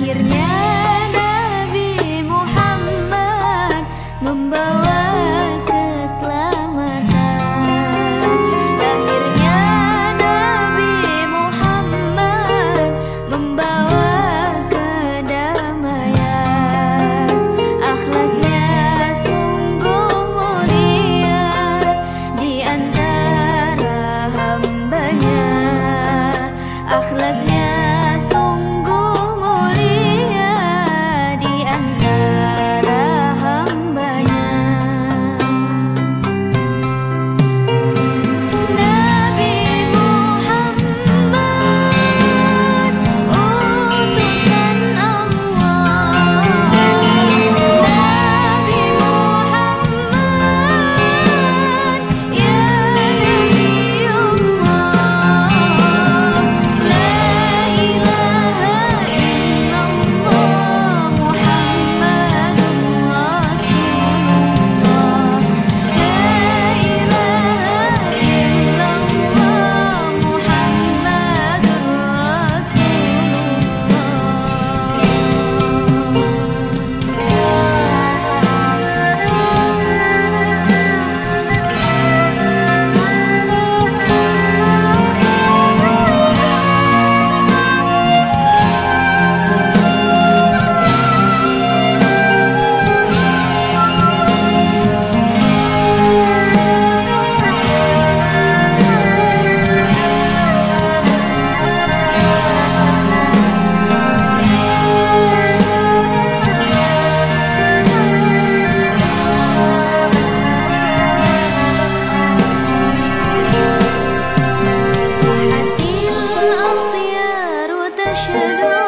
akhirnya 雪路。